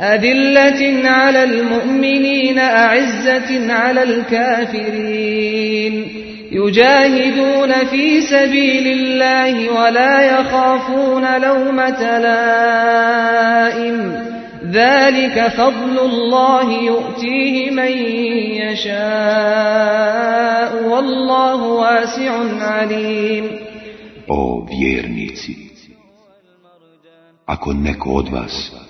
أذلة على المؤمنين أعزة على الكافرين. يجاهدون في سبيل الله ولا يخافون لومة لائم. ذلك فضل الله يؤتيه من يشاء والله واسع عليم. O vjernici, ako neko od vas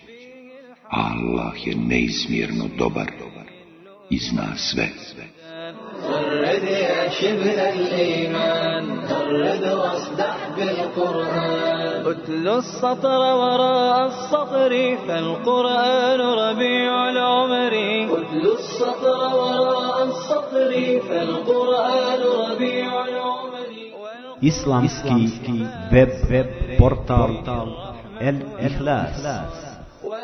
Allah je neizmjerno dobar i zna sve. غرد يا شبل الإيمان غرد واصدح بالقرآن اتل السطر وراء السطر فالقرآن ربيع العمر اتل السطر وراء السطر فالقرآن ربيع العمر Islamski web, web portal El Ikhlas.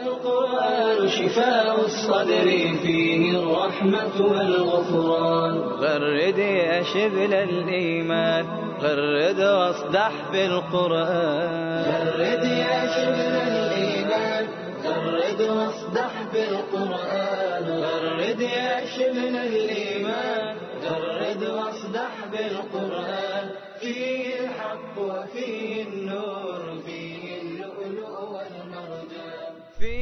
والقرآن شفاء الصدر فيه الرحمة والغفران. غرد يا شبل الإيمان غرد واصدح بالقرآن. غرد يا شبل الإيمان غرد واصدح بالقرآن. غرد يا شبل الإيمان غرد واصدح بالقرآن. فيه الحق وفيه النور.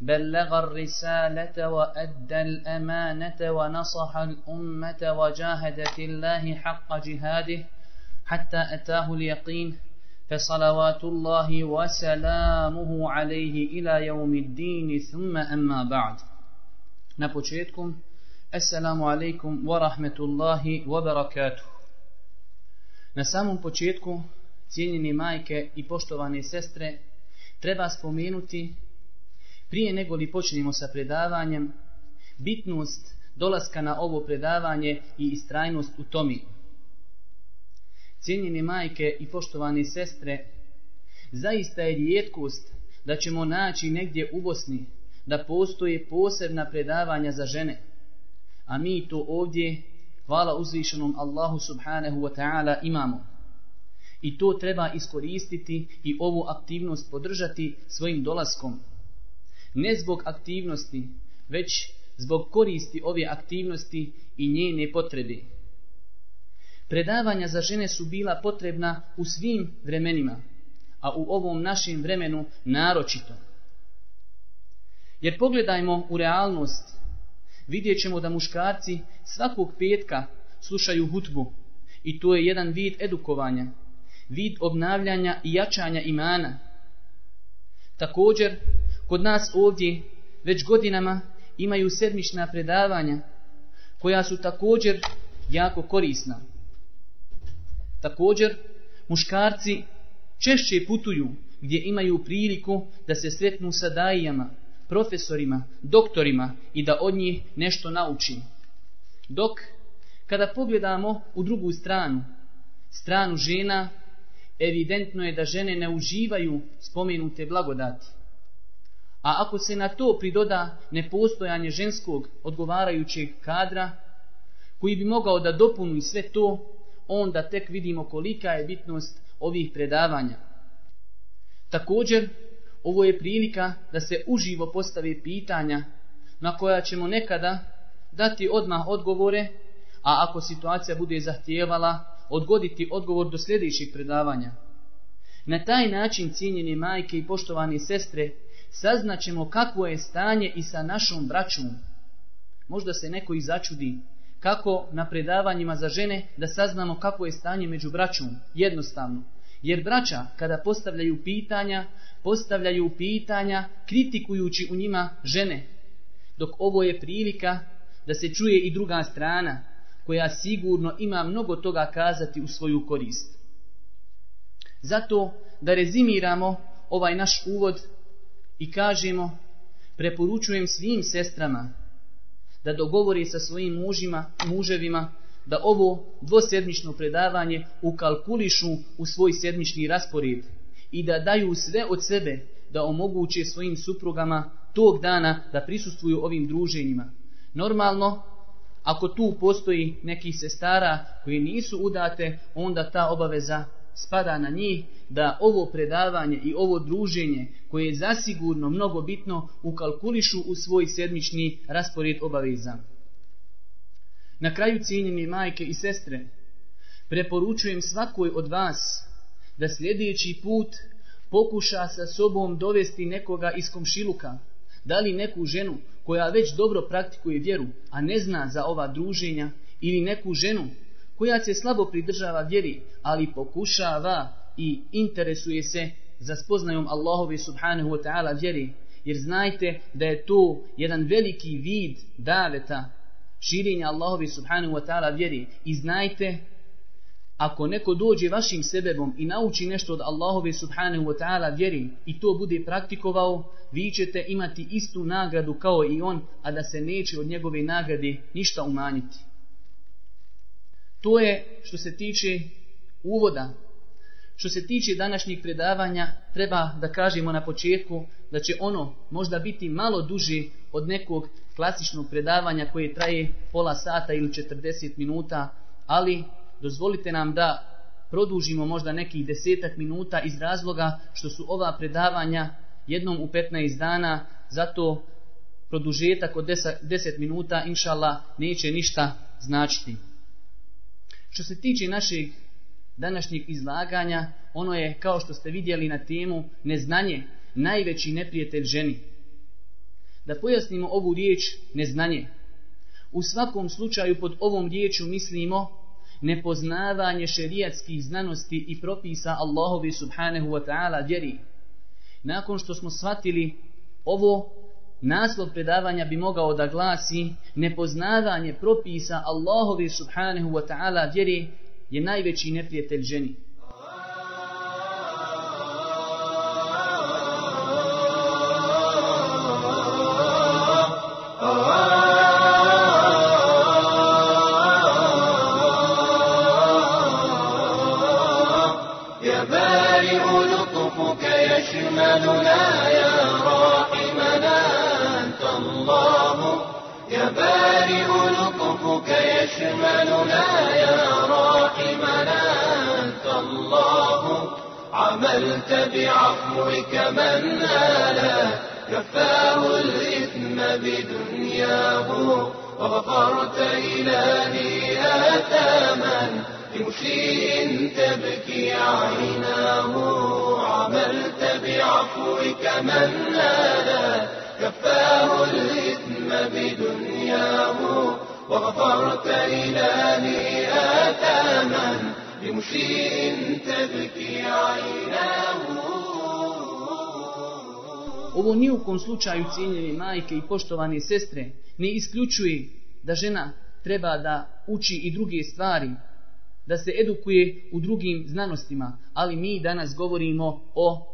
بلغ الرسالة وأدى الأمانة ونصح الأمة وجاهد في الله حق جهاده حتى أتاه اليقين فصلوات الله وسلامه عليه إلى يوم الدين. ثم أما بعد نبوشيتكم. السلام عليكم ورحمة الله وبركاته. Na samom početku, cijenjeni majke i poštovane sestre, treba spomenuti prije nego li počnemo sa predavanjem, bitnost dolaska na ovo predavanje i istrajnost u tomi. Cijenjene majke i poštovane sestre, zaista je rijetkost da ćemo naći negdje u Bosni da postoje posebna predavanja za žene. A mi to ovdje, hvala uzvišenom Allahu subhanahu wa ta'ala, imamo. I to treba iskoristiti i ovu aktivnost podržati svojim dolaskom ne zbog aktivnosti, već zbog koristi ove aktivnosti i njene potrebe. Predavanja za žene su bila potrebna u svim vremenima, a u ovom našem vremenu naročito. Jer pogledajmo u realnost, vidjet ćemo da muškarci svakog petka slušaju hutbu i to je jedan vid edukovanja, vid obnavljanja i jačanja imana. Također, kod nas ovdje već godinama imaju sedmična predavanja koja su također jako korisna. Također, muškarci češće putuju gdje imaju priliku da se sretnu sa dajijama, profesorima, doktorima i da od njih nešto nauči. Dok, kada pogledamo u drugu stranu, stranu žena, evidentno je da žene ne uživaju spomenute blagodati. A ako se na to pridoda nepostojanje ženskog odgovarajućeg kadra, koji bi mogao da dopuni sve to, onda tek vidimo kolika je bitnost ovih predavanja. Također, ovo je prilika da se uživo postave pitanja na koja ćemo nekada dati odmah odgovore, a ako situacija bude zahtijevala, odgoditi odgovor do sljedećeg predavanja. Na taj način cijenjene majke i poštovane sestre saznaćemo kakvo je stanje i sa našom braćom. Možda se neko i začudi kako na predavanjima za žene da saznamo kakvo je stanje među braćom. Jednostavno. Jer braća kada postavljaju pitanja, postavljaju pitanja kritikujući u njima žene. Dok ovo je prilika da se čuje i druga strana koja sigurno ima mnogo toga kazati u svoju korist. Zato da rezimiramo ovaj naš uvod i kažemo preporučujem svim sestrama da dogovori sa svojim mužima, muževima da ovo dvosedmično predavanje ukalkulišu u svoj sedmični raspored i da daju sve od sebe da omoguće svojim suprugama tog dana da prisustvuju ovim druženjima. Normalno, ako tu postoji neki sestara koji nisu udate, onda ta obaveza spada na njih da ovo predavanje i ovo druženje koje je zasigurno mnogo bitno ukalkulišu u svoj sedmični raspored obaveza. Na kraju cijenjeni majke i sestre, preporučujem svakoj od vas da sljedeći put pokuša sa sobom dovesti nekoga iz komšiluka, da li neku ženu koja već dobro praktikuje vjeru, a ne zna za ova druženja, ili neku ženu koja se slabo pridržava vjeri, ali pokušava i interesuje se za spoznajom Allahove subhanahu wa ta'ala vjeri, jer znajte da je to jedan veliki vid daveta širenja Allahove subhanahu wa ta'ala vjeri i znajte ako neko dođe vašim sebebom i nauči nešto od Allahove subhanahu wa ta'ala vjeri i to bude praktikovao, vi ćete imati istu nagradu kao i on, a da se neće od njegove nagrade ništa umanjiti. To je što se tiče uvoda. Što se tiče današnjih predavanja, treba da kažemo na početku da će ono možda biti malo duže od nekog klasičnog predavanja koje traje pola sata ili 40 minuta, ali dozvolite nam da produžimo možda nekih desetak minuta iz razloga što su ova predavanja jednom u 15 dana, zato produžetak od 10 minuta, inšala, neće ništa značiti. Što se tiče našeg današnjeg izlaganja, ono je, kao što ste vidjeli na temu, neznanje, najveći neprijatelj ženi. Da pojasnimo ovu riječ neznanje. U svakom slučaju pod ovom riječu mislimo nepoznavanje šerijatskih znanosti i propisa Allahovi subhanahu wa ta'ala vjeri. Nakon što smo shvatili ovo, naslov predavanja bi mogao da glasi nepoznavanje propisa Allahovi subhanahu wa ta'ala vjeri je najveći neprijatelj ženi. عملت بعفوك من نالا كفاه الإثم بدنياه وغفرت إلهي آثاما لمشيء تبكي عيناه عملت بعفوك من نالا كفاه الإثم بدنياه وغفرت إلهي آثاما لمشيء تبكي عيناه Ovo ni u kom slučaju cijenjene majke i poštovane sestre ne isključuje da žena treba da uči i druge stvari, da se edukuje u drugim znanostima, ali mi danas govorimo o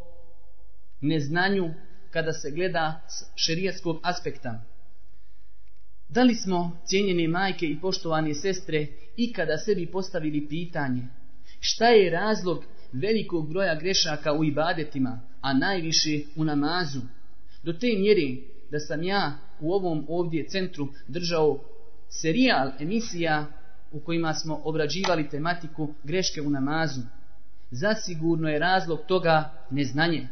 neznanju kada se gleda s šerijatskog aspekta. Da li smo, cijenjene majke i poštovane sestre, ikada sebi postavili pitanje šta je razlog velikog broja grešaka u ibadetima, a najviše u namazu? Do te mjere da sam ja u ovom ovdje centru držao serijal emisija u kojima smo obrađivali tematiku greške u namazu. Zasigurno je razlog toga neznanje.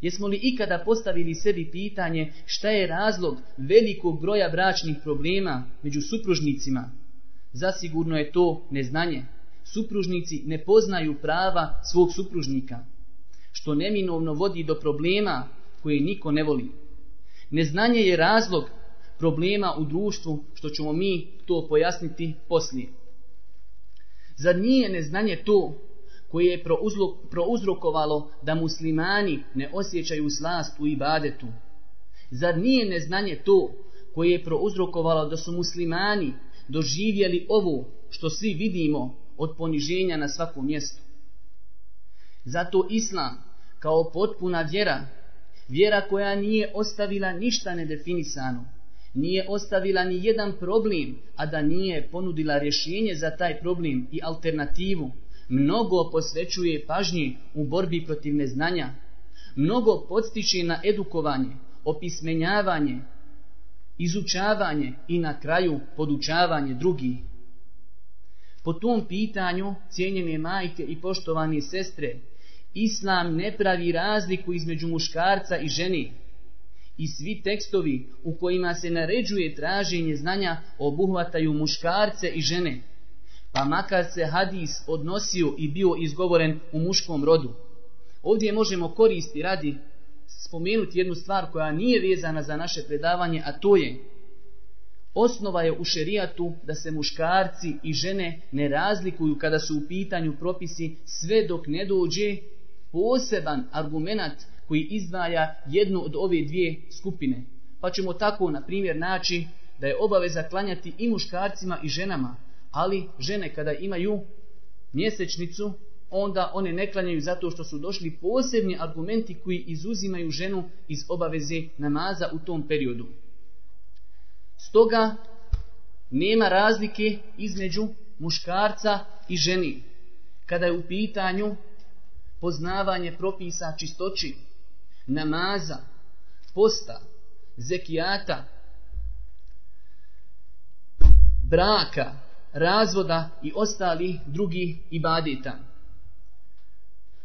Jesmo li ikada postavili sebi pitanje šta je razlog velikog broja bračnih problema među supružnicima? Zasigurno je to neznanje. Supružnici ne poznaju prava svog supružnika, što neminovno vodi do problema koje niko ne voli. Neznanje je razlog problema u društvu, što ćemo mi to pojasniti poslije. Zar nije neznanje to koje je prouzrokovalo da muslimani ne osjećaju slast u ibadetu? Zar nije neznanje to koje je prouzrokovalo da su muslimani doživjeli ovo što svi vidimo od poniženja na svakom mjestu? Zato Islam kao potpuna vjera, vjera koja nije ostavila ništa nedefinisano, nije ostavila ni jedan problem, a da nije ponudila rješenje za taj problem i alternativu, mnogo posvećuje pažnji u borbi protiv neznanja, mnogo podstiče na edukovanje, opismenjavanje, izučavanje i na kraju podučavanje drugih. Po tom pitanju, cijenjene majke i poštovane sestre, Islam ne pravi razliku između muškarca i ženi. I svi tekstovi u kojima se naređuje traženje znanja obuhvataju muškarce i žene pa makar se hadis odnosio i bio izgovoren u muškom rodu. Ovdje možemo koristi radi spomenuti jednu stvar koja nije vezana za naše predavanje, a to je osnova je u šerijatu da se muškarci i žene ne razlikuju kada su u pitanju propisi sve dok ne dođe poseban argument koji izdvaja jednu od ove dvije skupine. Pa ćemo tako, na primjer, naći da je obaveza klanjati i muškarcima i ženama, ali žene kada imaju mjesečnicu, onda one ne klanjaju zato što su došli posebni argumenti koji izuzimaju ženu iz obaveze namaza u tom periodu. Stoga nema razlike između muškarca i ženi. Kada je u pitanju poznavanje propisa čistoći, namaza, posta, zekijata, braka, razvoda i ostali drugi ibadeta.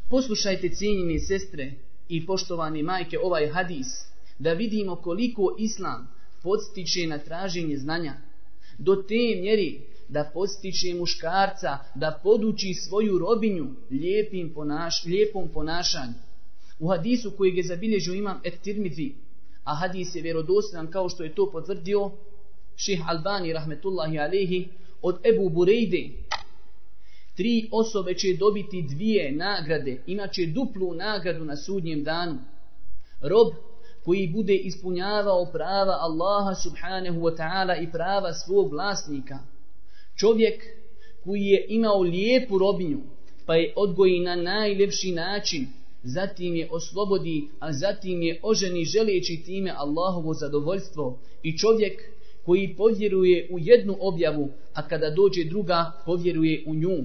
Poslušajte cijenjene sestre i poštovane majke ovaj hadis, da vidimo koliko islam podstiče na traženje znanja. Do te mjeri da podstiče muškarca da poduči svoju robinju lijepim ponaš, lijepom ponašanju. U hadisu kojeg je zabilježio imam et tirmidhi, a hadis je vjerodostan kao što je to potvrdio ših Albani rahmetullahi alehi, od Ebu Burejde. Tri osobe će dobiti dvije nagrade, inače duplu nagradu na sudnjem danu. Rob koji bude ispunjavao prava Allaha subhanahu wa ta'ala i prava svog vlasnika. Čovjek koji je imao lijepu robinju, pa je odgoji na najljepši način, zatim je oslobodi, a zatim je oženi želeći time Allahovo zadovoljstvo. I čovjek koji povjeruje u jednu objavu, a kada dođe druga, povjeruje u nju.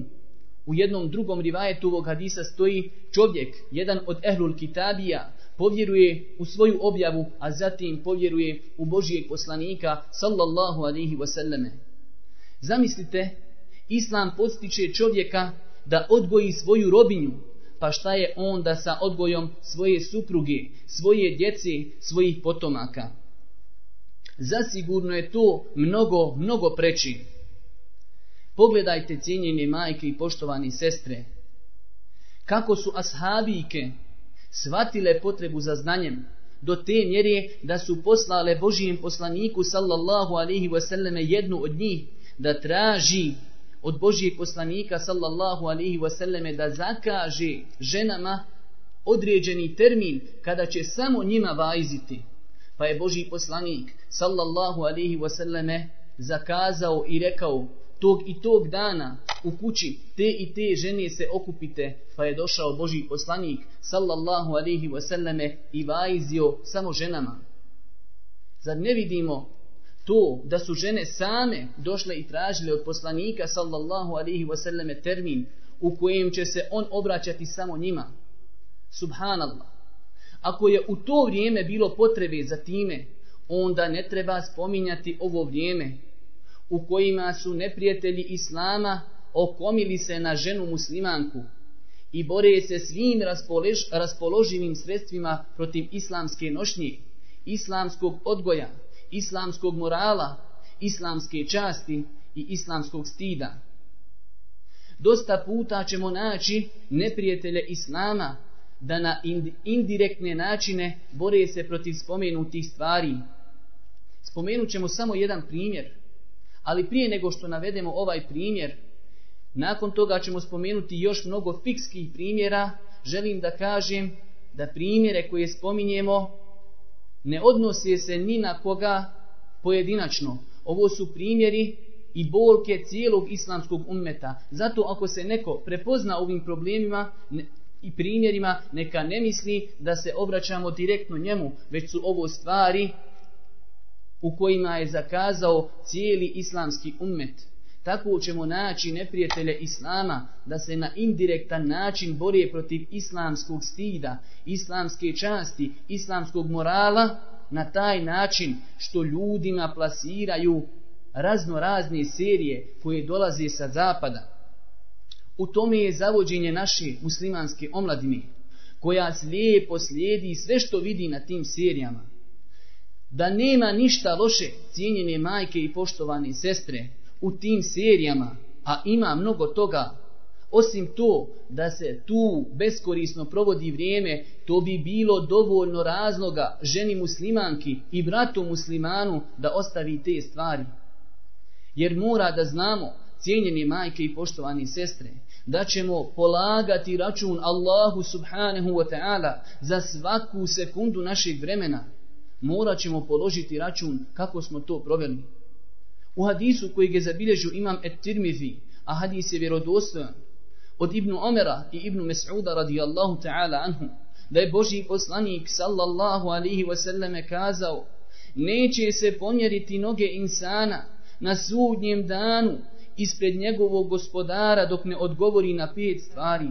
U jednom drugom rivajetu ovog hadisa stoji čovjek, jedan od ehlul kitabija, povjeruje u svoju objavu, a zatim povjeruje u Božijeg poslanika, sallallahu alihi wasallame. Zamislite, Islam podstiče čovjeka da odgoji svoju robinju, pa šta je onda sa odgojom svoje supruge, svoje djece, svojih potomaka? zasigurno je to mnogo, mnogo preći. Pogledajte cijenjene majke i poštovani sestre, kako su ashabike shvatile potrebu za znanjem, do te mjere da su poslale Božijem poslaniku sallallahu alaihi wasallame jednu od njih da traži od Božijeg poslanika sallallahu alaihi wasallame da zakaže ženama određeni termin kada će samo njima vajziti. Pa je Božji poslanik, sallallahu alaihi wasallame, zakazao i rekao, tog i tog dana u kući te i te žene se okupite, pa je došao Boži poslanik, sallallahu alaihi wasallame, i vajzio samo ženama. Zar ne vidimo to da su žene same došle i tražile od poslanika, sallallahu alaihi wasallame, termin u kojem će se on obraćati samo njima? Subhanallah. Ako je u to vrijeme bilo potrebe za time, onda ne treba spominjati ovo vrijeme u kojima su neprijatelji Islama okomili se na ženu muslimanku i bore se svim raspolož, raspoloživim sredstvima protiv islamske nošnje, islamskog odgoja, islamskog morala, islamske časti i islamskog stida. Dosta puta ćemo naći neprijatelje Islama da na indirektne načine bore se protiv spomenutih stvari. Spomenut ćemo samo jedan primjer, ali prije nego što navedemo ovaj primjer, nakon toga ćemo spomenuti još mnogo fikskih primjera, želim da kažem da primjere koje spominjemo ne odnose se ni na koga pojedinačno. Ovo su primjeri i bolke cijelog islamskog ummeta. Zato ako se neko prepozna ovim problemima i primjerima, neka ne misli da se obraćamo direktno njemu, već su ovo stvari u kojima je zakazao cijeli islamski ummet. Tako ćemo naći neprijatelje Islama da se na indirektan način borije protiv islamskog stida, islamske časti, islamskog morala, na taj način što ljudima plasiraju razno razne serije koje dolaze sa zapada. U tome je zavođenje naše muslimanske omladine, koja slijepo slijedi sve što vidi na tim serijama. Da nema ništa loše cijenjene majke i poštovane sestre u tim serijama, a ima mnogo toga, osim to da se tu beskorisno provodi vrijeme, to bi bilo dovoljno razloga ženi muslimanki i bratu muslimanu da ostavi te stvari. Jer mora da znamo, cijenjene majke i poštovani sestre, da ćemo polagati račun Allahu subhanahu wa ta'ala za svaku sekundu našeg vremena. Morat ćemo položiti račun kako smo to proveli. U hadisu koji je zabilježio imam et tirmizi, a hadis je vjerodostojan, od Ibnu Omera i Ibnu Mes'uda radijallahu ta'ala anhu, da je Boži poslanik sallallahu alihi wasallame kazao, neće se pomjeriti noge insana, na sudnjem danu ispred njegovog gospodara dok ne odgovori na pet stvari.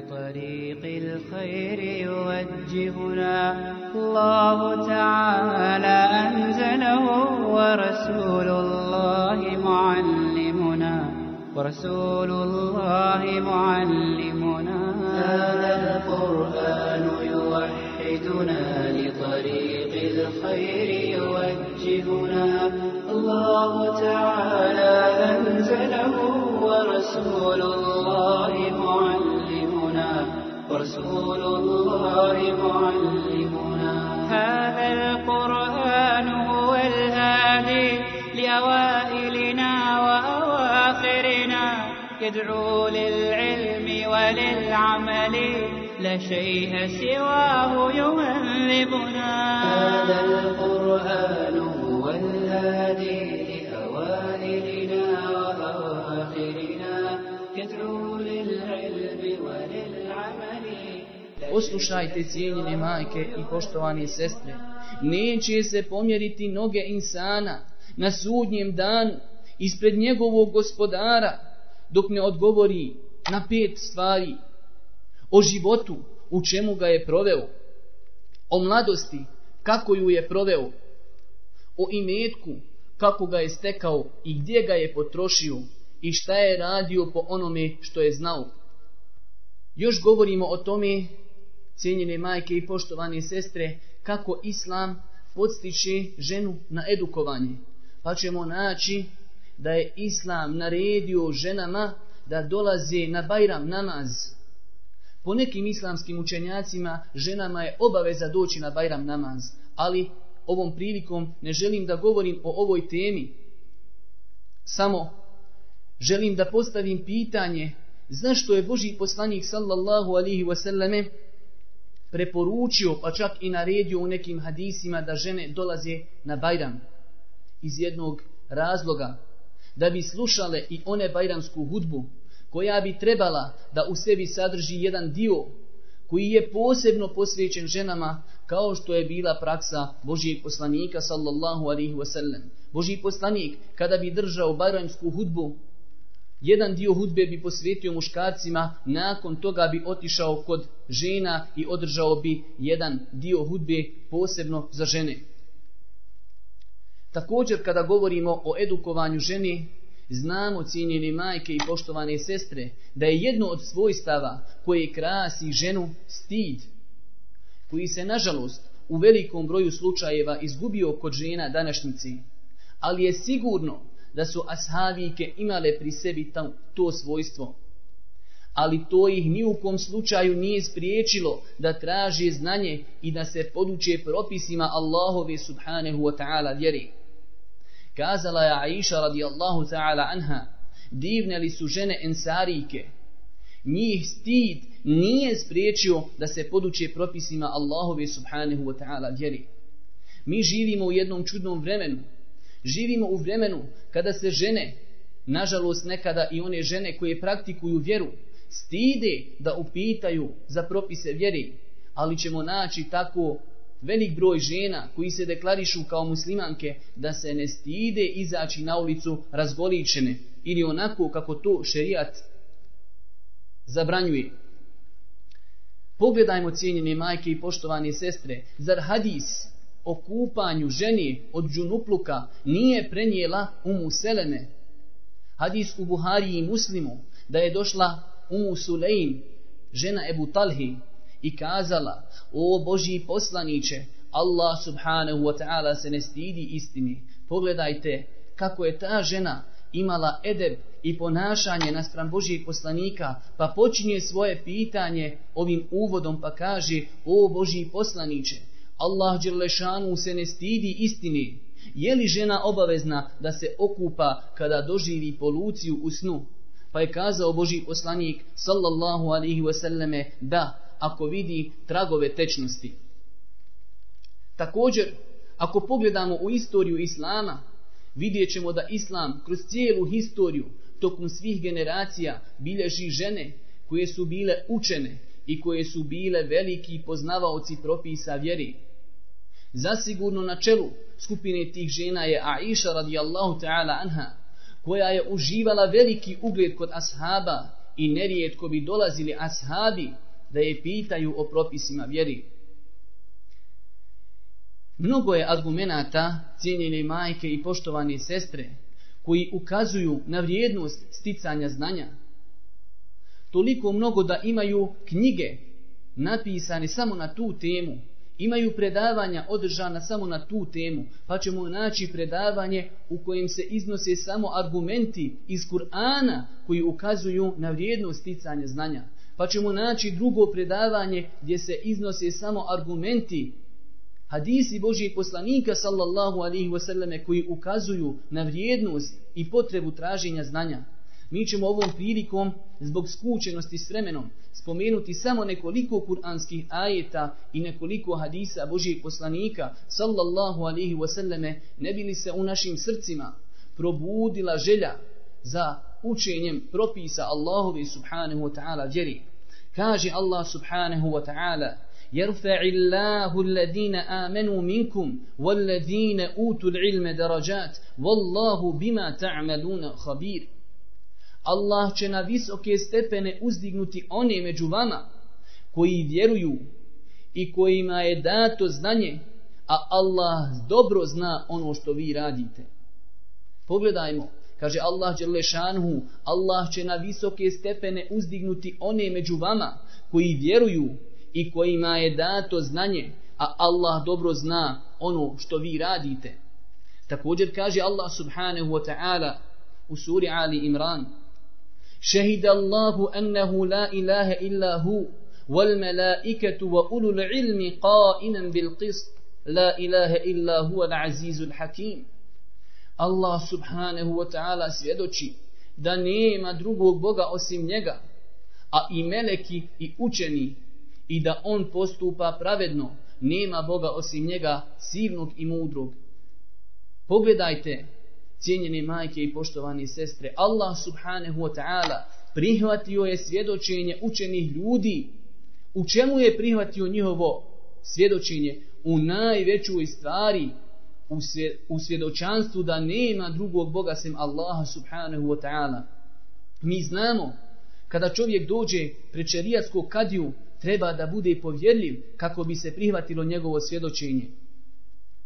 لطريق الخير يوجهنا. الله تعالى أنزله ورسول الله معلمنا. ورسول الله معلمنا. يدعو للعلم وللعمل لا شيء سواه يهذبنا هذا القرآن هو الهادي لأوائلنا وأواخرنا يدعو للعلم وللعمل Poslušajte cijenjene majke i poštovane sestre. Neće se pomjeriti noge insana na sudnjem danu ispred njegovog gospodara dok ne odgovori na pet stvari o životu u čemu ga je proveo, o mladosti kako ju je proveo, o imetku kako ga je stekao i gdje ga je potrošio i šta je radio po onome što je znao. Još govorimo o tome, cijenjene majke i poštovane sestre, kako Islam podstiče ženu na edukovanje. Pa ćemo naći da je Islam naredio ženama da dolaze na Bajram namaz, Po nekim islamskim učenjacima ženama je obaveza doći na Bajram namaz, ali ovom prilikom ne želim da govorim o ovoj temi. Samo želim da postavim pitanje zašto je Boži poslanik sallallahu alihi wasallame preporučio pa čak i naredio u nekim hadisima da žene dolaze na Bajram? Iz jednog razloga da bi slušale i one bajramsku hudbu koja bi trebala da u sebi sadrži jedan dio koji je posebno posvećen ženama kao što je bila praksa Božijeg poslanika sallallahu alaihi wasallam. Božiji poslanik kada bi držao bajramsku hudbu, jedan dio hudbe bi posvetio muškarcima, nakon toga bi otišao kod žena i održao bi jedan dio hudbe posebno za žene. Također kada govorimo o edukovanju ženi, znamo cijenjene majke i poštovane sestre da je jedno od svojstava koje krasi ženu stid, koji se nažalost u velikom broju slučajeva izgubio kod žena današnjici, ali je sigurno da su ashabike imale pri sebi to, to svojstvo. Ali to ih ni u kom slučaju nije spriječilo da traže znanje i da se poduče propisima Allahove subhanahu wa ta'ala vjeri. Kazala je Aisha radijallahu ta'ala anha, divne li su žene ensarike, njih stid nije spriječio da se poduče propisima Allahove subhanahu wa ta'ala vjeri. Mi živimo u jednom čudnom vremenu. Živimo u vremenu kada se žene, nažalost nekada i one žene koje praktikuju vjeru, stide da upitaju za propise vjeri, ali ćemo naći tako velik broj žena koji se deklarišu kao muslimanke da se ne stide izaći na ulicu razgoličene ili onako kako to šerijat zabranjuje. Pogledajmo cijenjene majke i poštovane sestre, zar hadis o kupanju ženi od džunupluka nije prenijela umu Seleme? Hadis u Buhari i Muslimu da je došla umu Sulejm, žena Ebu Talhi, i kazala, o Boži poslaniće, Allah subhanahu wa ta'ala se ne stidi istini. Pogledajte kako je ta žena imala edeb i ponašanje naspram Božijeg poslanika, pa počinje svoje pitanje ovim uvodom pa kaže, o Božji poslaniće, Allah Đerlešanu se ne stidi istini. Je li žena obavezna da se okupa kada doživi poluciju u snu? Pa je kazao Božji poslanik, sallallahu alihi wasallame, da, ako vidi tragove tečnosti. Također, ako pogledamo u istoriju Islama, vidjet ćemo da Islam kroz cijelu historiju tokom svih generacija bilježi žene koje su bile učene i koje su bile veliki poznavaoci propisa vjeri. Zasigurno na čelu skupine tih žena je Aisha radijallahu ta'ala anha, koja je uživala veliki ugled kod ashaba i nerijetko bi dolazili ashabi da je pitaju o propisima vjeri. Mnogo je argumenata, cijenjene majke i poštovane sestre, koji ukazuju na vrijednost sticanja znanja. Toliko mnogo da imaju knjige napisane samo na tu temu, imaju predavanja održana samo na tu temu, pa ćemo naći predavanje u kojem se iznose samo argumenti iz Kur'ana koji ukazuju na vrijednost sticanja znanja pa ćemo naći drugo predavanje gdje se iznose samo argumenti hadisi Božijeg poslanika sallallahu alihi wasallame koji ukazuju na vrijednost i potrebu traženja znanja. Mi ćemo ovom prilikom, zbog skučenosti s vremenom, spomenuti samo nekoliko kuranskih ajeta i nekoliko hadisa Božijeg poslanika sallallahu alihi wasallame ne bili se u našim srcima probudila želja za učenjem propisa Allahove subhanahu wa ta'ala vjeri. Kaže Allah subhanahu wa ta'ala يرفع الله الذين آمنوا منكم والذين أوتوا العلم درجات والله بما تعملون خبير Allah će na visoke stepene uzdignuti one među vama koji vjeruju i kojima je dato znanje, a Allah dobro zna ono što vi radite. Pogledajmo, Kaže Allah Đelešanhu, Allah će na visoke stepene uzdignuti one među vama koji vjeruju i kojima je dato znanje, a Allah dobro zna ono što vi radite. Također kaže Allah subhanahu wa ta'ala u suri Ali Imran, شهد الله أنه لا إله إلا هو والملائكة وأولو العلم قائنا بالقسط لا إله إلا هو العزيز الحكيم Allah subhanahu wa ta'ala svjedoči da nema drugog Boga osim njega, a i meleki i učeni i da on postupa pravedno, nema Boga osim njega sivnog i mudrog. Pogledajte, cijenjene majke i poštovane sestre, Allah subhanahu wa ta'ala prihvatio je svjedočenje učenih ljudi. U čemu je prihvatio njihovo svjedočenje? U najvećoj stvari, u svjedočanstvu da nema drugog Boga sem Allaha subhanahu wa ta'ala. Mi znamo, kada čovjek dođe pred šerijatskog kadiju, treba da bude povjerljiv kako bi se prihvatilo njegovo svjedočenje.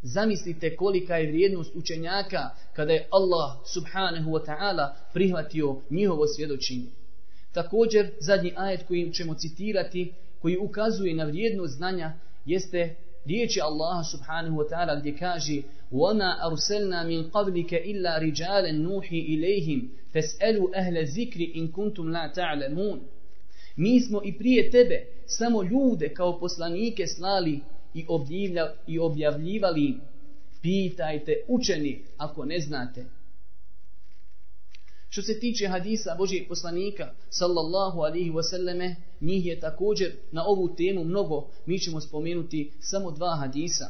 Zamislite kolika je vrijednost učenjaka kada je Allah subhanahu wa ta'ala prihvatio njihovo svjedočenje. Također, zadnji ajet koji ćemo citirati, koji ukazuje na vrijednost znanja, jeste riječi Allaha subhanahu wa ta'ala gdje kaže وَمَا أَرْسَلْنَا مِنْ قَبْلِكَ إِلَّا رِجَالًا نُوحِي إِلَيْهِمْ فَاسْأَلُوا أَهْلَ الذِّكْرِ إِنْ كُنْتُمْ لَا تَعْلَمُونَ Mi smo i prije tebe samo ljude kao poslanike slali i, objavlja, i objavljivali pitajte učeni ako ne znate. Što se tiče hadisa Božijeg poslanika, sallallahu alihi wasallame, njih je također na ovu temu mnogo, mi ćemo spomenuti samo dva hadisa.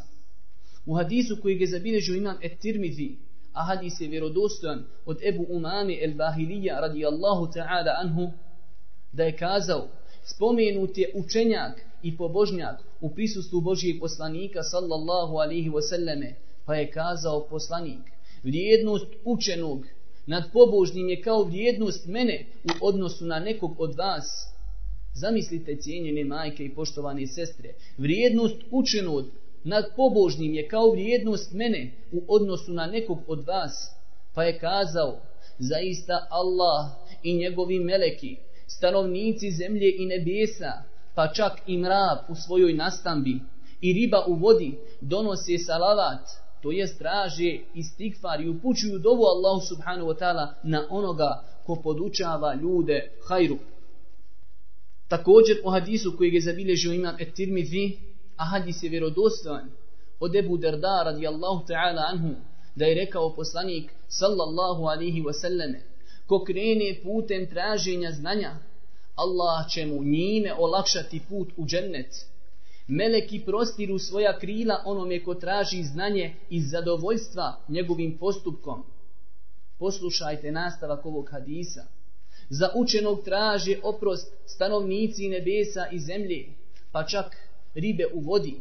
U hadisu koji je zabilježio imam et Tirmidhi, a hadis je vjerodostojan od Ebu Umame el Bahilija radijallahu ta'ala anhu, da je kazao, spomenut je učenjak i pobožnjak u prisustvu Božijeg poslanika sallallahu alihi wasallame, pa je kazao poslanik, vrijednost učenog nad pobožnim je kao vrijednost mene u odnosu na nekog od vas. Zamislite cijenjene majke i poštovane sestre, vrijednost učenog nad pobožnim je kao vrijednost mene u odnosu na nekog od vas. Pa je kazao, zaista Allah i njegovi meleki, stanovnici zemlje i nebesa, pa čak i mrav u svojoj nastambi i riba u vodi donose salavat, to je straže i i upućuju dovu Allahu subhanahu wa ta'ala na onoga ko podučava ljude hajru. Također u hadisu koji je zabilježio imam et tirmidhi, a hadis je vjerodostojan od Ebu Derda radijallahu ta'ala anhu, da je rekao poslanik sallallahu alihi wasallame, ko krene putem traženja znanja, Allah će mu njime olakšati put u džennet. Meleki prostiru svoja krila onome ko traži znanje iz zadovoljstva njegovim postupkom. Poslušajte nastavak ovog hadisa. Za učenog traže oprost stanovnici nebesa i zemlje, pa čak ribe u vodi.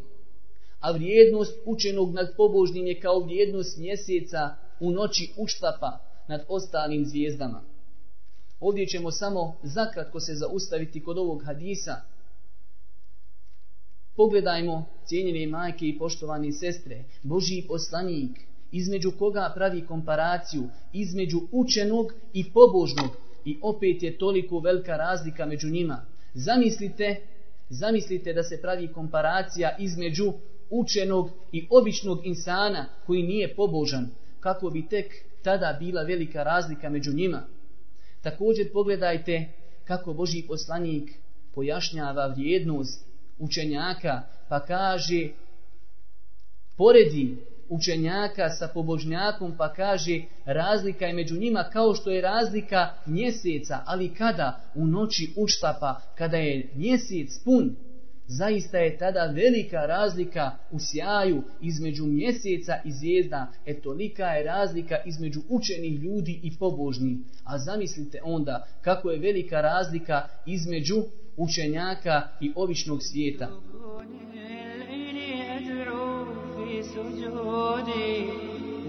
A vrijednost učenog nad pobožnim je kao vrijednost mjeseca u noći uštapa nad ostalim zvijezdama. Ovdje ćemo samo zakratko se zaustaviti kod ovog hadisa. Pogledajmo, cijenjene majke i poštovani sestre, Božji poslanik, između koga pravi komparaciju, između učenog i pobožnog, i opet je toliko velika razlika među njima. Zamislite, zamislite da se pravi komparacija između učenog i običnog insana koji nije pobožan, kako bi tek tada bila velika razlika među njima. Također pogledajte kako Božji poslanik pojašnjava vrijednost učenjaka, pa kaže poredi učenjaka sa pobožnjakom, pa kaže razlika je među njima kao što je razlika mjeseca, ali kada u noći uštapa, kada je mjesec pun, Zaista je tada velika razlika u sjaju između mjeseca i zvijezda. E tolika je razlika između učenih ljudi i pobožnih. A zamislite onda kako je velika razlika između učenjaka i običnog svijeta.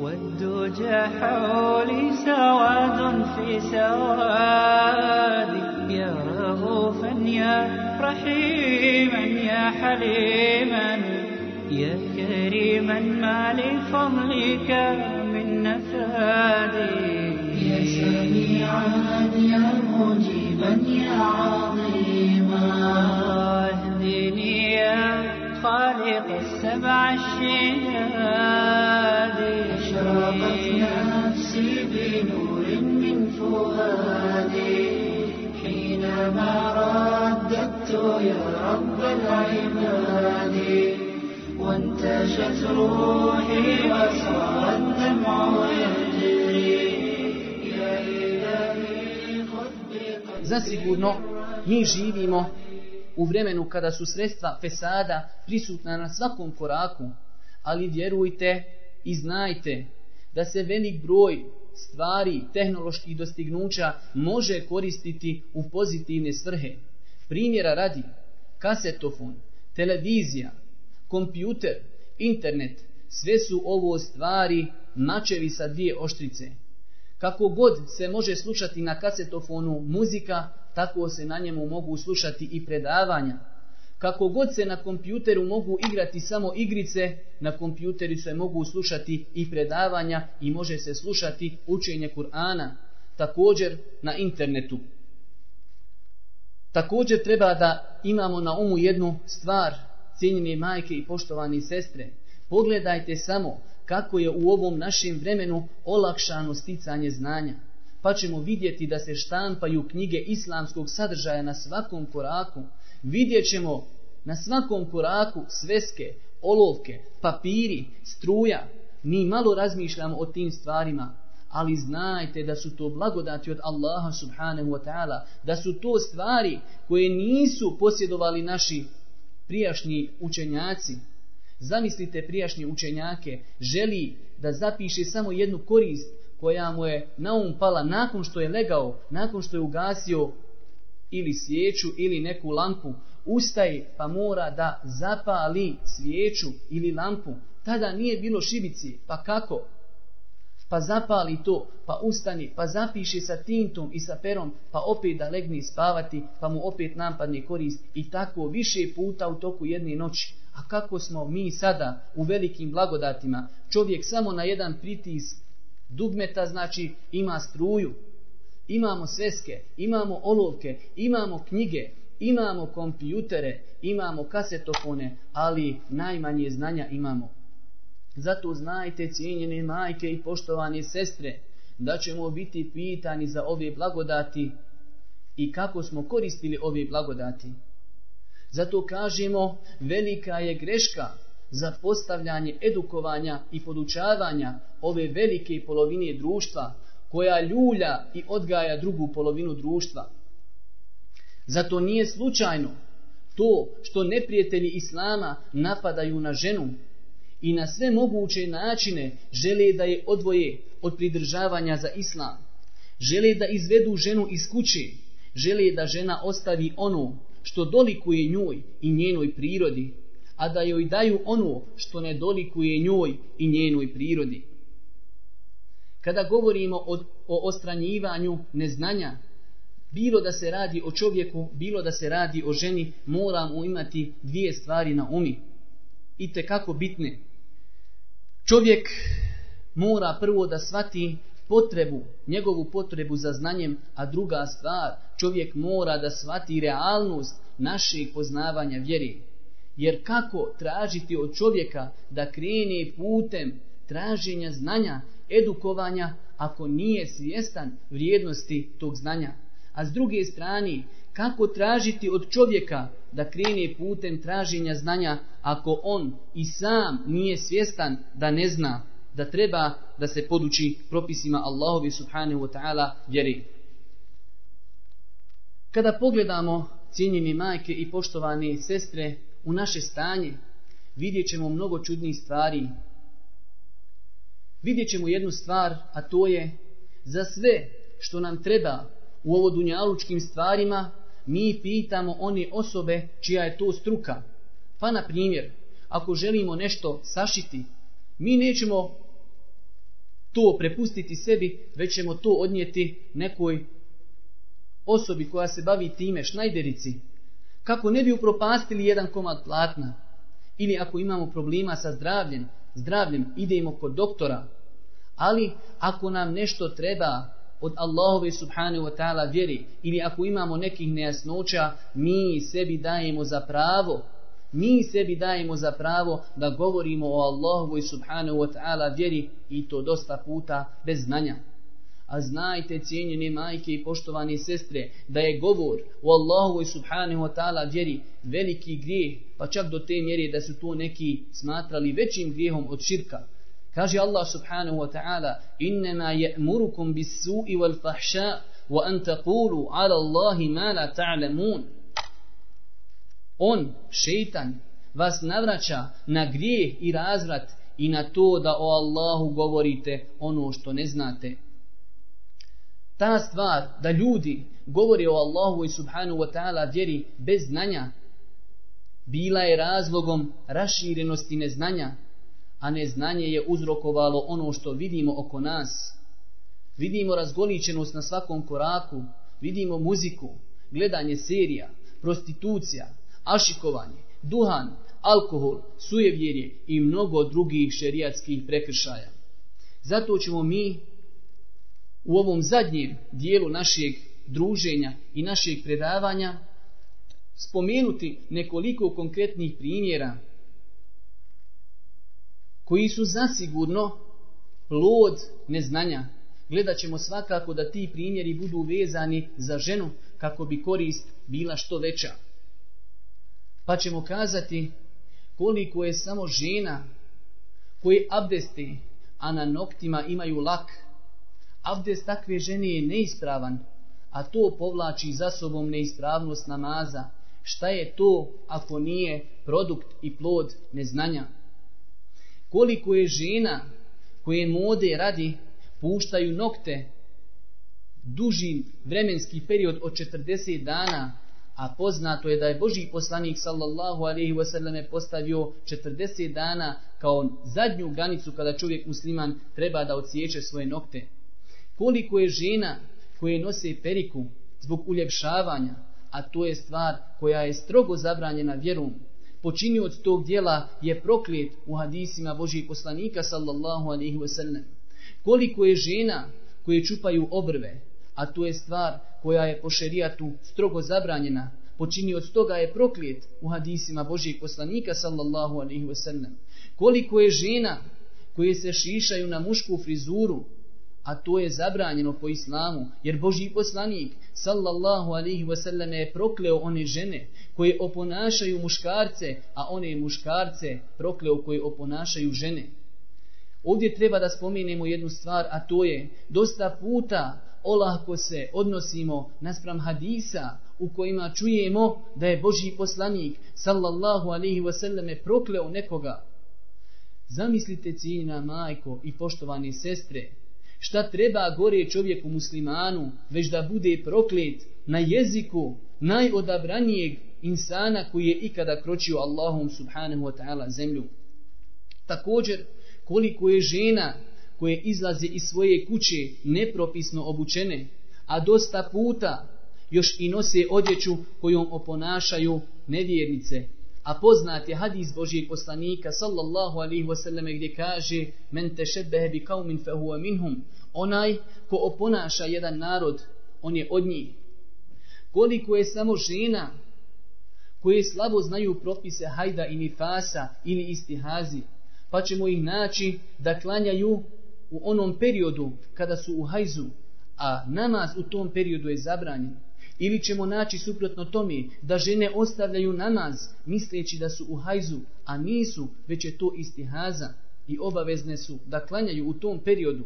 والدجى حولي سواد في سوادي يا رغوفا يا رحيما يا حليما يا كريما ما لفضلك من نفادي وانتشت روحي وصار الدمع يجري يا إلهي خذ بقلبي Zasigurno mi živimo u vremenu kada su sredstva fesada prisutna na svakom koraku, ali vjerujte i znajte da se velik broj stvari, tehnoloških dostignuća može koristiti u pozitivne svrhe. Primjera radi, kasetofon, televizija, kompjuter, internet, sve su ovo stvari mačevi sa dvije oštrice. Kako god se može slušati na kasetofonu muzika, tako se na njemu mogu slušati i predavanja. kako god se na kompjuteru mogu igrati samo igrice, na kompjuteru se mogu slušati i predavanja i može se slušati učenje Kur'ana, također na internetu. Također treba da imamo na umu jednu stvar, cijenjene majke i poštovani sestre. Pogledajte samo kako je u ovom našem vremenu olakšano sticanje znanja. Pa ćemo vidjeti da se štampaju knjige islamskog sadržaja na svakom koraku. Vidjet ćemo na svakom koraku sveske, olovke, papiri, struja. Mi malo razmišljamo o tim stvarima, ali znajte da su to blagodati od Allaha subhanahu wa ta'ala, da su to stvari koje nisu posjedovali naši prijašnji učenjaci. Zamislite prijašnje učenjake, želi da zapiše samo jednu korist koja mu je na um pala nakon što je legao, nakon što je ugasio ili svijeću ili neku lampu, ustaje pa mora da zapali svijeću ili lampu. Tada nije bilo šibici, pa kako? Pa zapali to, pa ustani, pa zapiši sa tintom i sa perom, pa opet da legni spavati, pa mu opet napadne korist i tako više puta u toku jedne noći. A kako smo mi sada u velikim blagodatima, čovjek samo na jedan pritisk dugmeta znači ima struju, imamo sveske, imamo olovke, imamo knjige, imamo kompjutere, imamo kasetofone, ali najmanje znanja imamo. Zato znajte, cijenjene majke i poštovane sestre, da ćemo biti pitani za ove blagodati i kako smo koristili ove blagodati. Zato kažemo, velika je greška za postavljanje edukovanja i podučavanja ove velike polovine društva, koja ljulja i odgaja drugu polovinu društva. Zato nije slučajno to što neprijatelji Islama napadaju na ženu, i na sve moguće načine žele da je odvoje od pridržavanja za islam. Žele da izvedu ženu iz kuće. Žele da žena ostavi ono što dolikuje njoj i njenoj prirodi, a da joj daju ono što ne dolikuje njoj i njenoj prirodi. Kada govorimo o, o ostranjivanju neznanja, bilo da se radi o čovjeku, bilo da se radi o ženi, moramo imati dvije stvari na umi. I te kako bitne. Čovjek mora prvo da svati potrebu, njegovu potrebu za znanjem, a druga stvar, čovjek mora da svati realnost našeg poznavanja vjeri. Jer kako tražiti od čovjeka da krene putem traženja znanja, edukovanja, ako nije svjestan vrijednosti tog znanja? A s druge strane, kako tražiti od čovjeka da krene putem traženja znanja ako on i sam nije svjestan da ne zna da treba da se poduči propisima Allahovi subhanahu wa ta'ala vjeri. Kada pogledamo cijenjeni majke i poštovane sestre u naše stanje, vidjet ćemo mnogo čudnih stvari. Vidjet ćemo jednu stvar, a to je za sve što nam treba u ovo dunjalučkim stvarima, mi pitamo one osobe čija je to struka. Pa na primjer, ako želimo nešto sašiti, mi nećemo to prepustiti sebi, već ćemo to odnijeti nekoj osobi koja se bavi time, šnajderici, kako ne bi upropastili jedan komad platna. Ili ako imamo problema sa zdravljem, zdravljem idemo kod doktora. Ali ako nam nešto treba od Allahove subhanahu wa ta'ala vjeri ili ako imamo nekih nejasnoća, mi sebi dajemo za pravo mi sebi dajemo za pravo da govorimo o Allahovoj subhanahu wa ta'ala vjeri i to dosta puta bez znanja. A znajte, cijenjene majke i poštovane sestre, da je govor o Allahovoj subhanahu wa ta'ala vjeri veliki grijeh, pa čak do te mjere da su to neki smatrali većim grijehom od širka. Kaže Allah subhanahu wa ta'ala Innama je'murukum bis su'i wal fahša wa an taqulu ala Allahi ma la ta'lamun On, šeitan, vas navraća na grijeh i razvrat i na to da o Allahu govorite ono što ne znate. Ta stvar da ljudi govori o Allahu i subhanahu wa ta'ala vjeri bez znanja bila je razlogom raširenosti neznanja a neznanje je uzrokovalo ono što vidimo oko nas. Vidimo razgoličenost na svakom koraku, vidimo muziku, gledanje serija, prostitucija, ašikovanje, duhan, alkohol, sujevjerje i mnogo drugih šerijatskih prekršaja. Zato ćemo mi u ovom zadnjem dijelu našeg druženja i našeg predavanja spomenuti nekoliko konkretnih primjera koji su zasigurno plod neznanja. Gledat ćemo svakako da ti primjeri budu vezani za ženu kako bi korist bila što veća. Pa ćemo kazati koliko je samo žena koje abdesti, a na noktima imaju lak. Abdest takve žene je neispravan, a to povlači za sobom neispravnost namaza. Šta je to ako nije produkt i plod neznanja? Koliko je žena koje mode radi puštaju nokte duži vremenski period od 40 dana, a poznato je da je Boži poslanik sallallahu alaihi wasallam postavio 40 dana kao zadnju granicu kada čovjek musliman treba da ociječe svoje nokte. Koliko je žena koje nose periku zbog uljepšavanja, a to je stvar koja je strogo zabranjena vjerom, počinio od tog dijela je proklet u hadisima Božih poslanika sallallahu alaihi wasallam. Koliko je žena koje čupaju obrve, a to je stvar koja je po šerijatu strogo zabranjena, počinio od toga je proklet u hadisima Božih poslanika sallallahu alaihi wasallam. Koliko je žena koje se šišaju na mušku frizuru, a to je zabranjeno po islamu, jer Boži poslanik, sallallahu alihi wasallam, je prokleo one žene koje oponašaju muškarce, a one muškarce prokleo koje oponašaju žene. Ovdje treba da spomenemo jednu stvar, a to je dosta puta olahko se odnosimo naspram hadisa u kojima čujemo da je Boži poslanik, sallallahu alihi wasallam, prokleo nekoga. Zamislite cijena majko i poštovane sestre, šta treba gore čovjeku muslimanu, već da bude proklet na jeziku najodabranijeg insana koji je ikada kročio Allahom subhanahu wa ta'ala zemlju. Također, koliko je žena koje izlaze iz svoje kuće nepropisno obučene, a dosta puta još i nose odjeću kojom oponašaju nevjernice, A poznat je hadis Božijeg poslanika sallallahu alaihi wasallam gdje kaže men te šebehe bi kaumin fe huwa minhum. Onaj ko oponaša jedan narod on je od njih. Koliko je samo žena koje slabo znaju propise hajda i nifasa ili istihazi pa ćemo ih naći da klanjaju u onom periodu kada su u hajzu a namaz u tom periodu je zabranjen. Ili ćemo naći suprotno tome da žene ostavljaju namaz misleći da su u hajzu, a nisu, već je to istihaza i obavezne su da klanjaju u tom periodu.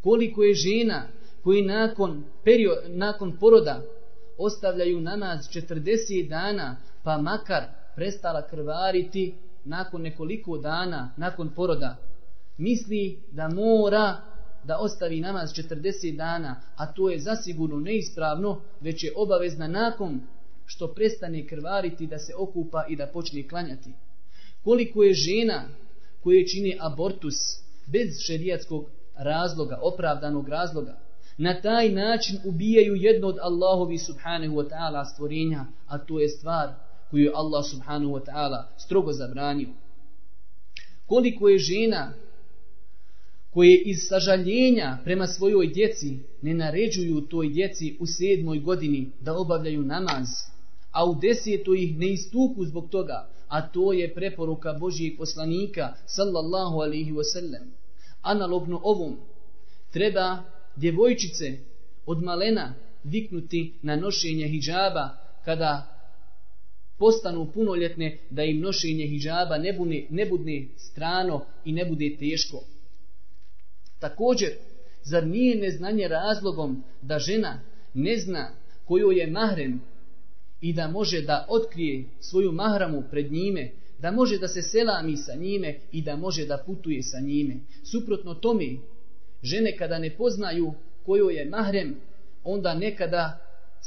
Koliko je žena koji nakon, period, nakon poroda ostavljaju namaz 40 dana pa makar prestala krvariti nakon nekoliko dana nakon poroda misli da mora da ostavi namaz 40 dana, a to je zasigurno neispravno, već je obavezna nakon što prestane krvariti da se okupa i da počne klanjati. Koliko je žena koje čine abortus bez šerijatskog razloga, opravdanog razloga, na taj način ubijaju jedno od Allahovi subhanahu wa ta'ala stvorenja, a to je stvar koju je Allah subhanahu wa ta'ala strogo zabranio. Koliko je žena koje iz sažaljenja prema svojoj djeci ne naređuju toj djeci u sedmoj godini da obavljaju namaz, a u desetu ih ne istuku zbog toga, a to je preporuka Božijeg poslanika, sallallahu alaihi wasallam. Analogno ovom, treba djevojčice od malena viknuti na nošenje hijjaba kada postanu punoljetne da im nošenje hijjaba ne, bune, ne budne strano i ne bude teško. Također, zar nije neznanje razlogom da žena ne zna koju je mahrem i da može da otkrije svoju mahramu pred njime, da može da se selami sa njime i da može da putuje sa njime. Suprotno tome, žene kada ne poznaju koju je mahrem, onda nekada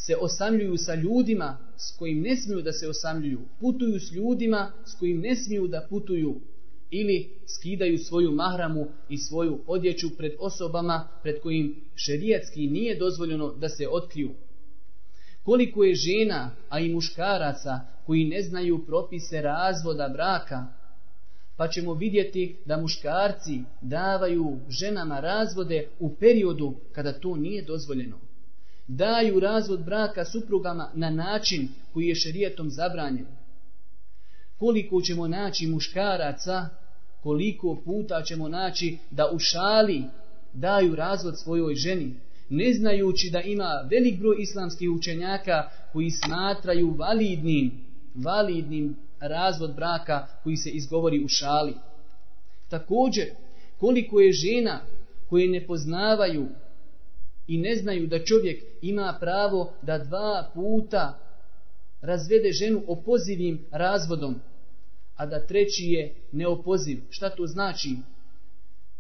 se osamljuju sa ljudima s kojim ne smiju da se osamljuju. Putuju s ljudima s kojim ne smiju da putuju ili skidaju svoju mahramu i svoju odjeću pred osobama pred kojim šerijatski nije dozvoljeno da se otkriju. Koliko je žena, a i muškaraca, koji ne znaju propise razvoda braka, pa ćemo vidjeti da muškarci davaju ženama razvode u periodu kada to nije dozvoljeno. Daju razvod braka suprugama na način koji je šerijetom zabranjen. Koliko ćemo naći muškaraca, koliko puta ćemo naći da u šali daju razvod svojoj ženi, ne znajući da ima velik broj islamskih učenjaka koji smatraju validnim, validnim razvod braka koji se izgovori u šali. Također, koliko je žena koje ne poznavaju i ne znaju da čovjek ima pravo da dva puta razvede ženu opozivim razvodom, a da treći je neopoziv. Šta to znači?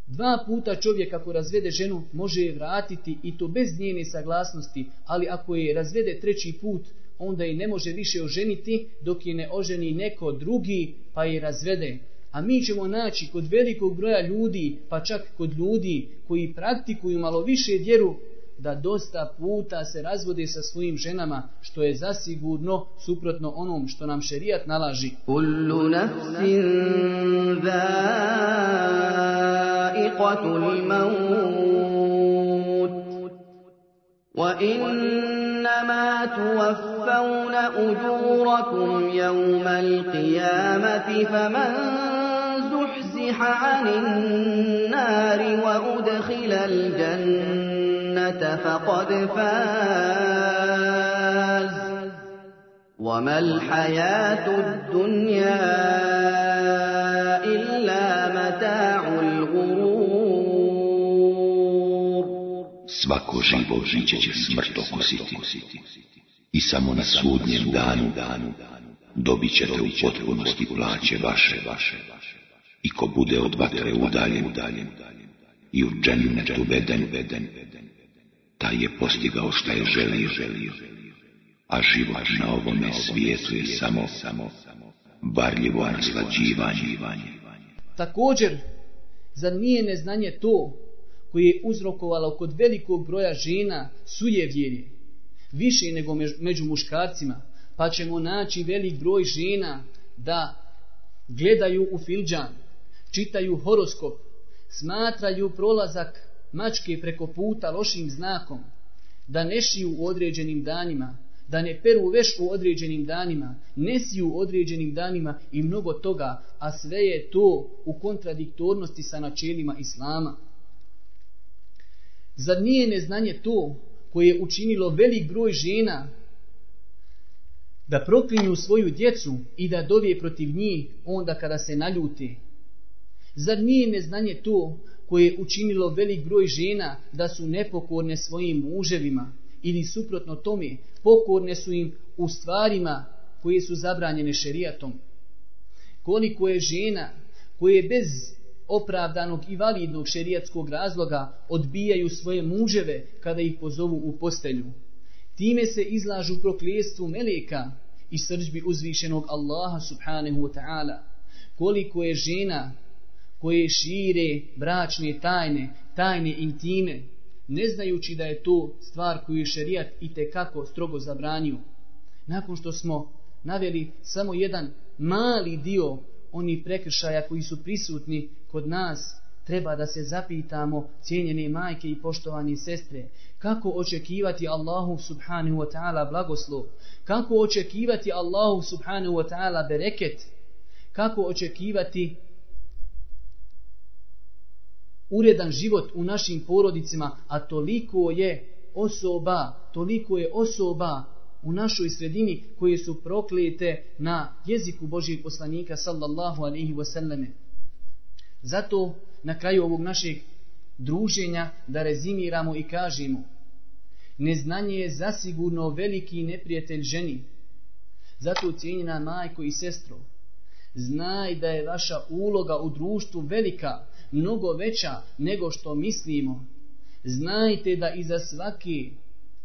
Dva puta čovjek ako razvede ženu može je vratiti i to bez njene saglasnosti, ali ako je razvede treći put, onda je ne može više oženiti dok je ne oženi neko drugi pa je razvede. A mi ćemo naći kod velikog broja ljudi, pa čak kod ljudi koji praktikuju malo više vjeru, da dosta puta se razvode sa svojim ženama, što je zasigurno suprotno onom što nam šerijat nalaži. Kullu nafsin dha'iqatul maut wa innama tuwaffawna ujurakum yawmal qiyamati faman zuhziha 'anil nari wa udkhila al-jannah فقد فاز وما الحياة الدنيا إلا متاع الغرور Svako živo žiće će smrt okusiti i samo na sudnjem danu dobit ćete u potpunosti plaće vaše i ko bude od vatre udaljen i u džennetu veden, veden, taj je postigao šta je želio, želio. A život na ovome svijetu je samo, samo varljivo naslađivanje. Također, za nije neznanje to koje je uzrokovalo kod velikog broja žena sujevjerje, više nego među muškarcima, pa ćemo naći velik broj žena da gledaju u filđan, čitaju horoskop, smatraju prolazak mačke preko puta lošim znakom, da ne šiju u određenim danima, da ne peru veš u određenim danima, ne siju u određenim danima i mnogo toga, a sve je to u kontradiktornosti sa načelima Islama. Zar nije neznanje to koje je učinilo velik broj žena da proklinju svoju djecu i da dovije protiv njih onda kada se naljuti? Zar nije neznanje to koje je učinilo velik broj žena da su nepokorne svojim muževima ili suprotno tome pokorne su im u stvarima koje su zabranjene šerijatom. Koliko je žena koje bez opravdanog i validnog šerijatskog razloga odbijaju svoje muževe kada ih pozovu u postelju. Time se izlažu prokljestvu meleka i srđbi uzvišenog Allaha subhanahu wa ta'ala. Koliko je žena koje šire bračne tajne, tajne intime, ne znajući da je to stvar koju je šerijat i kako strogo zabranio. Nakon što smo naveli samo jedan mali dio oni prekršaja koji su prisutni kod nas, treba da se zapitamo cijenjene majke i poštovani sestre, kako očekivati Allahu subhanahu wa ta'ala blagoslov, kako očekivati Allahu subhanahu wa ta'ala bereket, kako očekivati uredan život u našim porodicima, a toliko je osoba, toliko je osoba u našoj sredini koje su proklete na jeziku Božijeg poslanika sallallahu alaihi wasallame. Zato na kraju ovog našeg druženja da rezimiramo i kažemo neznanje je zasigurno veliki neprijatelj ženi. Zato cijenjena majko i sestro, znaj da je vaša uloga u društvu velika, mnogo veća nego što mislimo. Znajte da iza svaki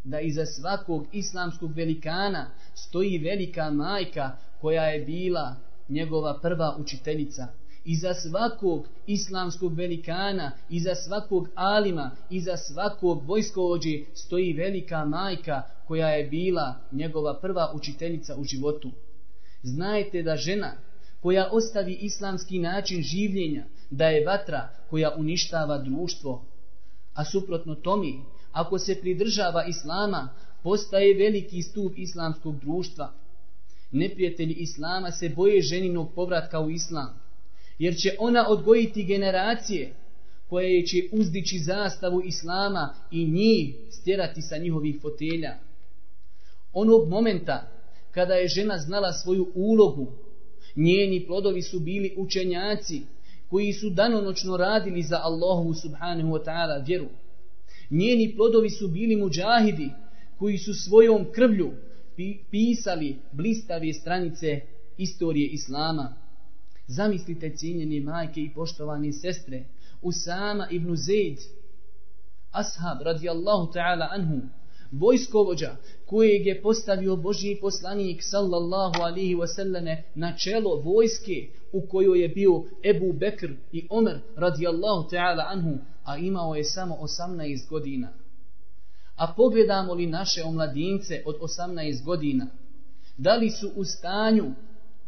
da iza svakog islamskog velikana stoji velika majka koja je bila njegova prva učiteljica. Iza svakog islamskog velikana, iza svakog alima, iza svakog vojskovođe stoji velika majka koja je bila njegova prva učiteljica u životu. Znajte da žena koja ostavi islamski način življenja, da je vatra koja uništava društvo. A suprotno tomi, ako se pridržava islama, postaje veliki stup islamskog društva. Neprijatelji islama se boje ženinog povratka u islam, jer će ona odgojiti generacije koje će uzdići zastavu islama i njih stjerati sa njihovih fotelja. Onog momenta kada je žena znala svoju ulogu, njeni plodovi su bili učenjaci koji su danonočno radili za Allahu subhanahu wa ta'ala vjeru. Njeni plodovi su bili muđahidi koji su svojom krvlju pisali blistave stranice istorije Islama. Zamislite cijenjene majke i poštovane sestre, Usama ibn Zaid, ashab radijallahu ta'ala anhu, vojskovođa kojeg je postavio Božji poslanik sallallahu alihi wasallame na čelo vojske u kojoj je bio Ebu Bekr i Omer radijallahu ta'ala anhu, a imao je samo 18 godina. A pogledamo li naše omladince od 18 godina, da li su u stanju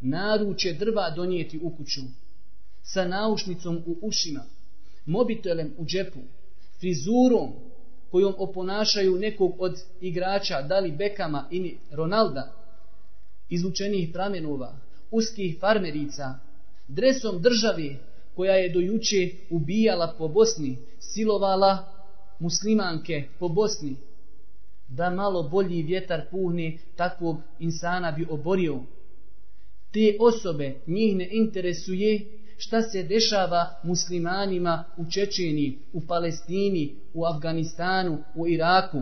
naruče drva donijeti u kuću, sa naušnicom u ušima, mobitelem u džepu, frizurom kojom oponašaju nekog od igrača, da li Bekama ili Ronalda, izvučenih pramenova, uskih farmerica, dresom državi koja je dojuče ubijala po Bosni, silovala muslimanke po Bosni, da malo bolji vjetar puhne takvog insana bi oborio. Te osobe njih ne interesuje šta se dešava muslimanima u Čečeni, u Palestini, u Afganistanu, u Iraku.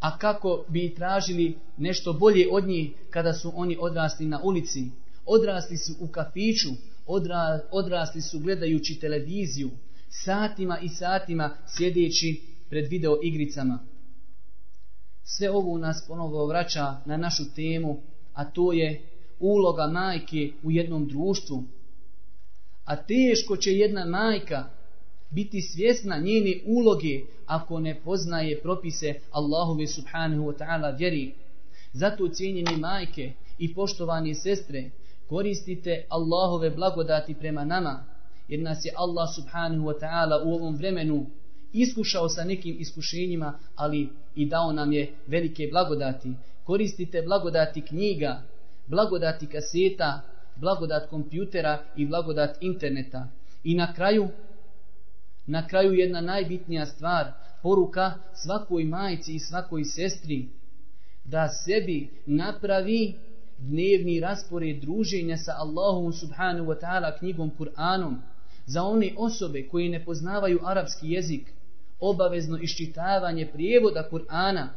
A kako bi tražili nešto bolje od njih kada su oni odrasli na ulici? Odrasli su u kafiću, odra, odrasli su gledajući televiziju, satima i satima sjedeći pred video igricama. Sve ovo nas ponovo vraća na našu temu, a to je uloga majke u jednom društvu. A teško će jedna majka biti svjesna njene uloge ako ne poznaje propise Allahove subhanahu wa ta'ala vjeri. Zato cijenjeni majke i poštovani sestre koristite Allahove blagodati prema nama jer nas je Allah subhanahu wa ta'ala u ovom vremenu iskušao sa nekim iskušenjima ali i dao nam je velike blagodati. Koristite blagodati knjiga, blagodati kaseta, blagodat kompjutera i blagodat interneta. I na kraju, na kraju jedna najbitnija stvar, poruka svakoj majici i svakoj sestri, da sebi napravi dnevni raspored druženja sa Allahom subhanahu wa ta'ala knjigom Kur'anom, za one osobe koji ne poznavaju arapski jezik, obavezno iščitavanje prijevoda Kur'ana,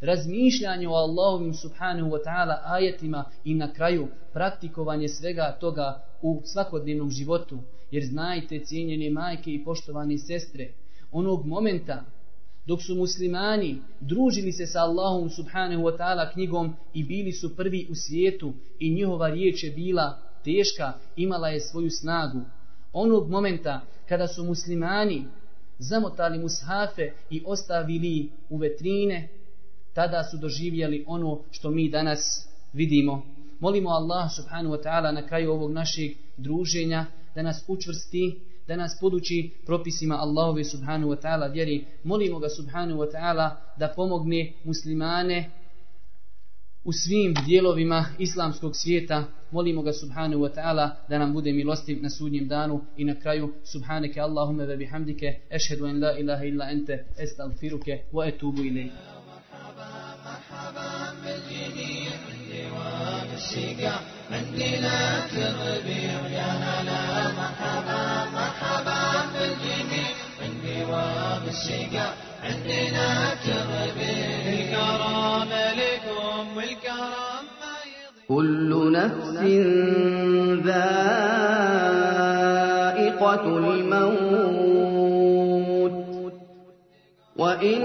razmišljanje o Allahovim subhanahu wa ta'ala ajetima i na kraju praktikovanje svega toga u svakodnevnom životu. Jer znajte, cijenjene majke i poštovane sestre, onog momenta dok su muslimani družili se sa Allahom subhanahu wa ta'ala knjigom i bili su prvi u svijetu i njihova riječ je bila teška, imala je svoju snagu. Onog momenta kada su muslimani zamotali mushafe i ostavili u vetrine, tada su doživjeli ono što mi danas vidimo. Molimo Allah subhanahu wa ta'ala na kraju ovog našeg druženja da nas učvrsti, da nas poduči propisima Allahove subhanahu wa ta'ala vjeri. Molimo ga subhanahu wa ta'ala da pomogne muslimane u svim dijelovima islamskog svijeta. Molimo ga subhanahu wa ta'ala da nam bude milostiv na sudnjem danu i na kraju subhaneke Allahumme ve bihamdike ešhedu en la ilaha illa ente estagfiruke wa etubu ilaih. مرحبا بالجميع من دوام الشقا من ديلات الربيع يا هلا مرحبا مرحبا بالجميع من دوام الشقا عندنا ديلات الربيع. الكرم لكم والكرم ما يضيع. كل نفس ذائقة الموت وإن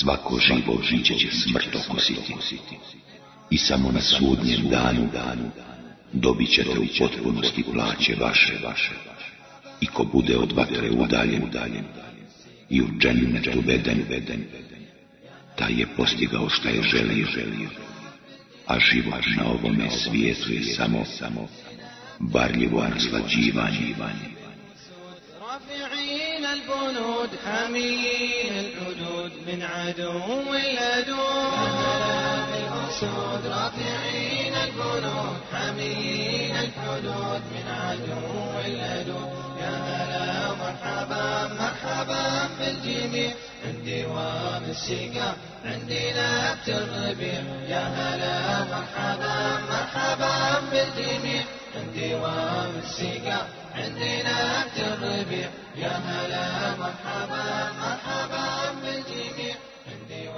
svako živo živo će smrt okusiti. I samo na sudnjem danu danu dobit ćete u potpunosti plaće vaše, vaše. I ko bude od vatre udaljen, udaljen, i u džennetu veden, veden, veden, taj je postigao šta je želio, želio. A živa na ovome svijetu je samo, samo, barljivo arzlađivanje, ivanje. البنود حامين الحدود من عدو الأدود الأسود رافعين البنود حامين الحدود من عدو. الأدود يا هلا مرحبا مرحبا بالجميع عندي وام السقا عندي نبت الربيع يا هلا مرحبا مرحبا بالجميع انت وامسك عندنا الربيع يا هلا مرحبا مرحبا بالجميع. عندي